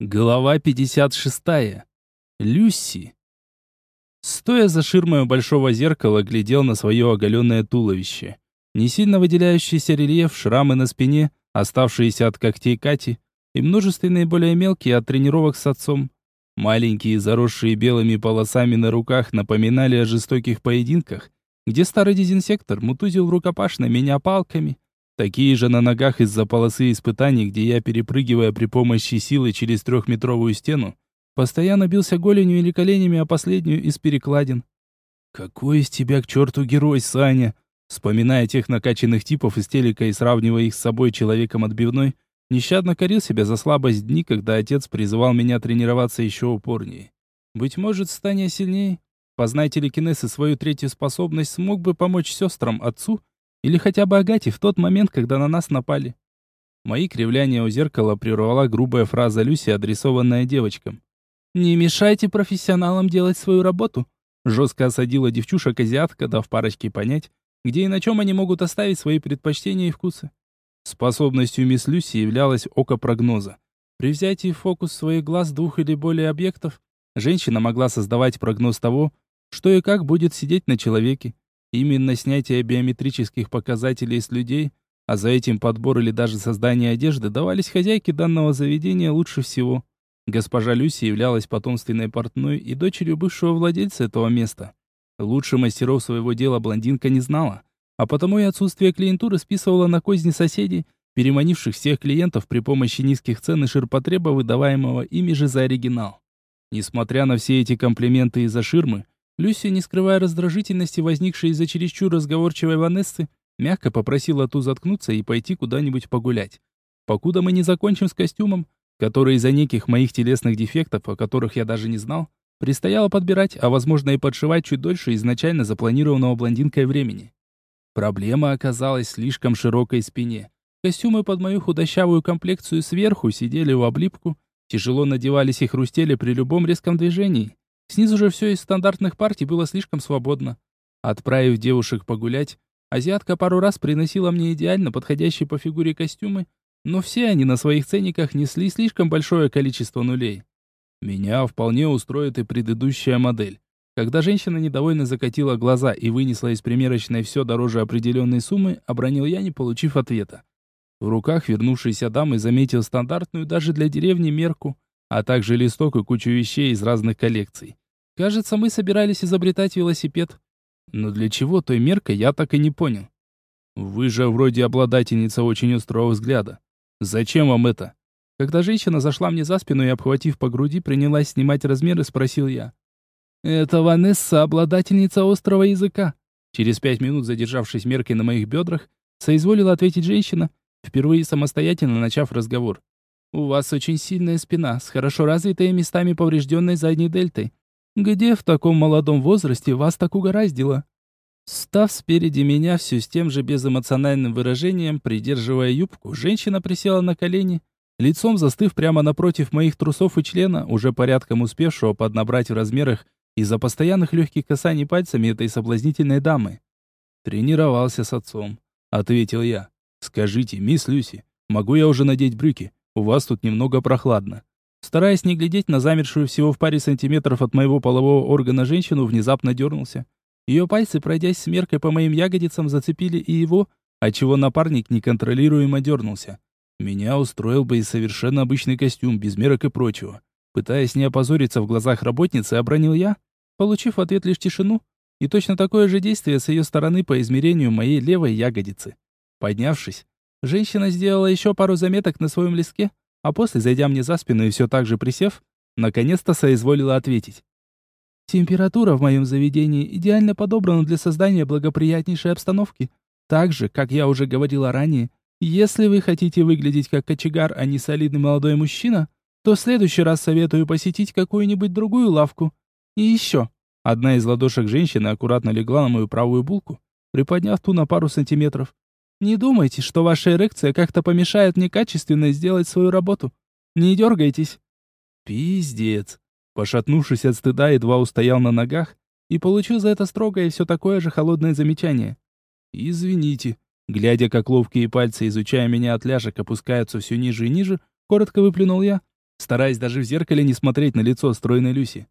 Глава 56. Люси. Стоя за ширмой большого зеркала, глядел на свое оголенное туловище. Не сильно выделяющийся рельеф, шрамы на спине, оставшиеся от когтей Кати, и множественные более мелкие от тренировок с отцом. Маленькие, заросшие белыми полосами на руках, напоминали о жестоких поединках, где старый дезинсектор мутузил рукопашно меня палками, Такие же на ногах из-за полосы испытаний, где я, перепрыгивая при помощи силы через трехметровую стену, постоянно бился голенью или коленями о последнюю из перекладин. «Какой из тебя к черту герой, Саня!» Вспоминая тех накачанных типов из телека и сравнивая их с собой человеком отбивной, нещадно корил себя за слабость дни, когда отец призывал меня тренироваться еще упорнее. Быть может, стань сильнее. Познай телекинез и свою третью способность смог бы помочь сестрам, отцу или хотя бы Агате в тот момент, когда на нас напали. Мои кривляния у зеркала прервала грубая фраза Люси, адресованная девочкам. «Не мешайте профессионалам делать свою работу», жестко осадила девчушек-азиатка, дав парочке понять, где и на чем они могут оставить свои предпочтения и вкусы. Способностью мисс Люси являлось око прогноза. При взятии в фокус своих глаз двух или более объектов, женщина могла создавать прогноз того, что и как будет сидеть на человеке, Именно снятие биометрических показателей с людей, а за этим подбор или даже создание одежды давались хозяйке данного заведения лучше всего. Госпожа Люси являлась потомственной портной и дочерью бывшего владельца этого места. Лучше мастеров своего дела блондинка не знала, а потому и отсутствие клиентуры списывала на козни соседей, переманивших всех клиентов при помощи низких цен и ширпотреба, выдаваемого ими же за оригинал. Несмотря на все эти комплименты из-за ширмы, Люся, не скрывая раздражительности, возникшей из-за чересчур разговорчивой Ванессы, мягко попросила ту заткнуться и пойти куда-нибудь погулять. Покуда мы не закончим с костюмом, который из-за неких моих телесных дефектов, о которых я даже не знал, предстояло подбирать, а возможно и подшивать чуть дольше изначально запланированного блондинкой времени. Проблема оказалась слишком широкой спине. Костюмы под мою худощавую комплекцию сверху сидели в облипку, тяжело надевались и хрустели при любом резком движении. Снизу же все из стандартных партий было слишком свободно. Отправив девушек погулять, азиатка пару раз приносила мне идеально подходящие по фигуре костюмы, но все они на своих ценниках несли слишком большое количество нулей. Меня вполне устроит и предыдущая модель. Когда женщина недовольно закатила глаза и вынесла из примерочной все дороже определенной суммы, обронил я, не получив ответа. В руках вернувшейся дамы заметил стандартную даже для деревни мерку, а также листок и кучу вещей из разных коллекций. Кажется, мы собирались изобретать велосипед. Но для чего той меркой, я так и не понял. Вы же вроде обладательница очень острого взгляда. Зачем вам это? Когда женщина зашла мне за спину и, обхватив по груди, принялась снимать размеры, спросил я. «Это Ванесса, обладательница острого языка». Через пять минут, задержавшись меркой на моих бедрах, соизволила ответить женщина, впервые самостоятельно начав разговор. «У вас очень сильная спина, с хорошо развитой местами поврежденной задней дельтой. Где в таком молодом возрасте вас так угораздило? Став спереди меня все с тем же безэмоциональным выражением, придерживая юбку, женщина присела на колени, лицом застыв прямо напротив моих трусов и члена, уже порядком успевшего поднабрать в размерах из-за постоянных легких касаний пальцами этой соблазнительной дамы. «Тренировался с отцом», — ответил я. «Скажите, мисс Люси, могу я уже надеть брюки? У вас тут немного прохладно». Стараясь не глядеть на замершую всего в паре сантиметров от моего полового органа женщину, внезапно дернулся. Ее пальцы, пройдясь с меркой по моим ягодицам, зацепили и его, отчего напарник неконтролируемо дернулся. Меня устроил бы и совершенно обычный костюм, без мерок и прочего. Пытаясь не опозориться в глазах работницы, обронил я, получив в ответ лишь тишину, и точно такое же действие с ее стороны по измерению моей левой ягодицы. Поднявшись, женщина сделала еще пару заметок на своем листке, а после, зайдя мне за спину и все так же присев, наконец-то соизволила ответить. Температура в моем заведении идеально подобрана для создания благоприятнейшей обстановки. Так же, как я уже говорила ранее, если вы хотите выглядеть как кочегар, а не солидный молодой мужчина, то в следующий раз советую посетить какую-нибудь другую лавку. И еще. Одна из ладошек женщины аккуратно легла на мою правую булку, приподняв ту на пару сантиметров. Не думайте, что ваша эрекция как-то помешает мне качественно сделать свою работу. Не дергайтесь. Пиздец. Пошатнувшись от стыда, едва устоял на ногах и получил за это строгое все такое же холодное замечание. Извините. Глядя, как ловкие пальцы, изучая меня от ляжек, опускаются все ниже и ниже, коротко выплюнул я, стараясь даже в зеркале не смотреть на лицо стройной Люси.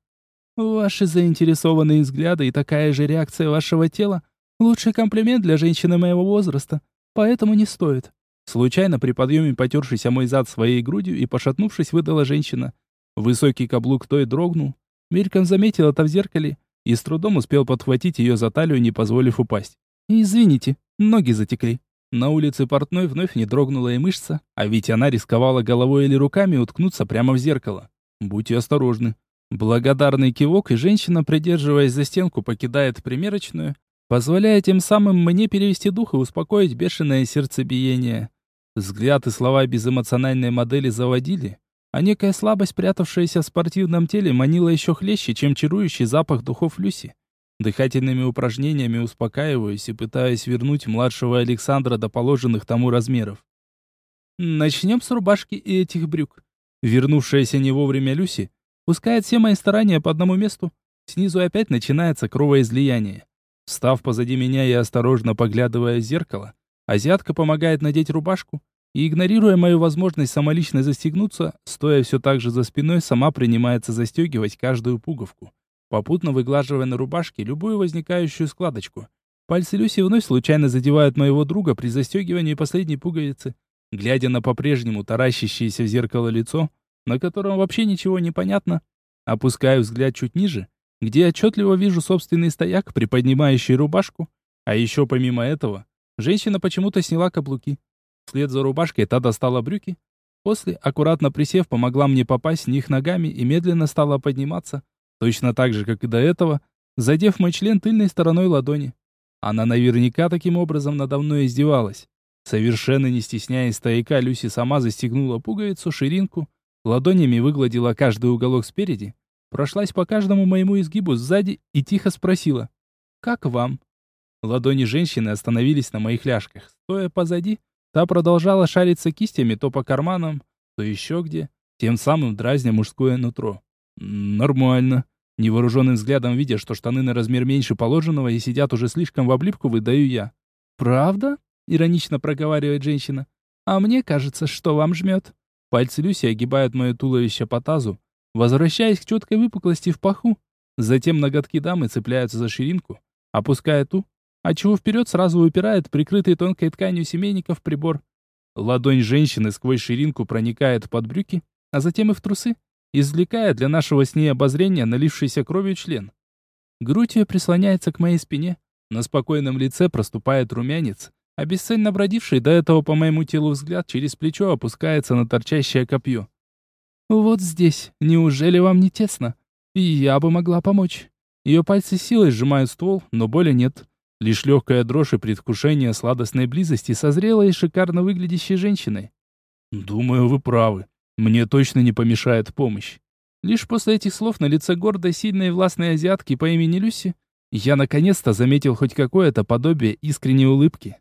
«Ваши заинтересованные взгляды и такая же реакция вашего тела — лучший комплимент для женщины моего возраста, поэтому не стоит». Случайно при подъеме потершись о мой зад своей грудью и пошатнувшись, выдала женщина. Высокий каблук той дрогнул. Мельком заметил это в зеркале и с трудом успел подхватить ее за талию, не позволив упасть. «Извините, ноги затекли». На улице портной вновь не дрогнула и мышца, а ведь она рисковала головой или руками уткнуться прямо в зеркало. Будьте осторожны. Благодарный кивок, и женщина, придерживаясь за стенку, покидает примерочную, позволяя тем самым мне перевести дух и успокоить бешеное сердцебиение. Взгляд и слова безэмоциональной модели заводили, а некая слабость, прятавшаяся в спортивном теле, манила еще хлеще, чем чарующий запах духов Люси. Дыхательными упражнениями успокаиваюсь и пытаюсь вернуть младшего Александра до положенных тому размеров. Начнем с рубашки и этих брюк. Вернувшаяся не вовремя Люси пускает все мои старания по одному месту. Снизу опять начинается кровоизлияние. Встав позади меня и осторожно поглядывая в зеркало, азиатка помогает надеть рубашку и, игнорируя мою возможность самолично застегнуться, стоя все так же за спиной, сама принимается застегивать каждую пуговку попутно выглаживая на рубашке любую возникающую складочку. Пальцы Люси вновь случайно задевают моего друга при застегивании последней пуговицы. Глядя на по-прежнему таращащееся в зеркало лицо, на котором вообще ничего не понятно, опускаю взгляд чуть ниже, где отчетливо вижу собственный стояк, приподнимающий рубашку. А еще помимо этого, женщина почему-то сняла каблуки. Вслед за рубашкой та достала брюки. После, аккуратно присев, помогла мне попасть в них ногами и медленно стала подниматься, Точно так же, как и до этого, задев мой член тыльной стороной ладони. Она наверняка таким образом надо мной издевалась. Совершенно не стесняясь стояка, Люси сама застегнула пуговицу, ширинку, ладонями выгладила каждый уголок спереди, прошлась по каждому моему изгибу сзади и тихо спросила «Как вам?». Ладони женщины остановились на моих ляжках. Стоя позади, та продолжала шариться кистями то по карманам, то еще где, тем самым дразня мужское нутро. Нормально. Невооруженным взглядом видя, что штаны на размер меньше положенного и сидят уже слишком в облипку, выдаю я. «Правда?» — иронично проговаривает женщина. «А мне кажется, что вам жмет». Пальцы Люси огибают мое туловище по тазу, возвращаясь к четкой выпуклости в паху. Затем ноготки дамы цепляются за ширинку, опуская ту, отчего вперед сразу выпирает прикрытый тонкой тканью семейников прибор. Ладонь женщины сквозь ширинку проникает под брюки, а затем и в трусы извлекая для нашего с ней обозрения налившийся кровью член. Грудь ее прислоняется к моей спине, на спокойном лице проступает румянец, а бесцельно бродивший до этого по моему телу взгляд через плечо опускается на торчащее копье. «Вот здесь, неужели вам не тесно? Я бы могла помочь». Ее пальцы силой сжимают ствол, но боли нет. Лишь легкая дрожь и предвкушение сладостной близости со зрелой и шикарно выглядящей женщиной. «Думаю, вы правы», мне точно не помешает помощь. Лишь после этих слов на лице гордой, сильной и властной азиатки по имени Люси я наконец-то заметил хоть какое-то подобие искренней улыбки.